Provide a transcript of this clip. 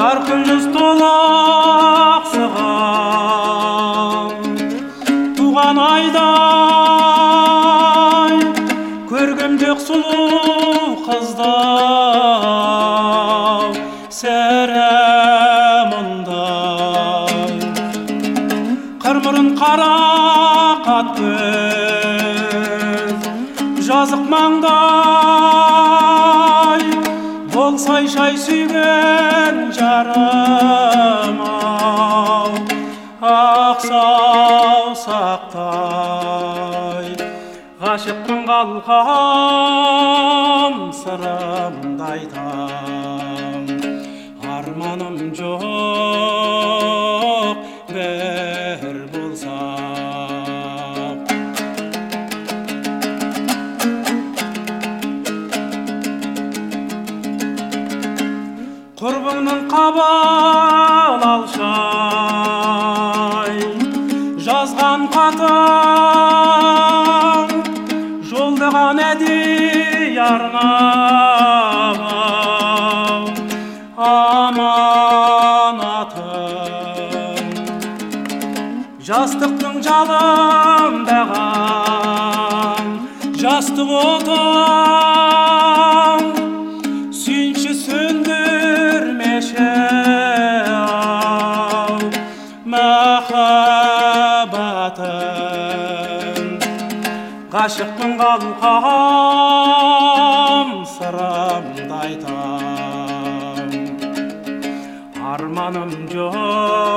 жарқын жүз толықсыған туған айдай көргем жоқ сұлу қызды сірә мұндай қырмұрын қара көз жазық маңдай болсай шай сүйген жарым ау ақ саусақтай ғашықтың қалқам сырымды айтам арманым жоқ бір болса құрбыңның қабыл алшай. Жазған хатың жолдаған әдей арнап аманатым жастықтың жалындаған. Жастық отың ғашықпын қалқам сырымды айтам. Арманым жоқ.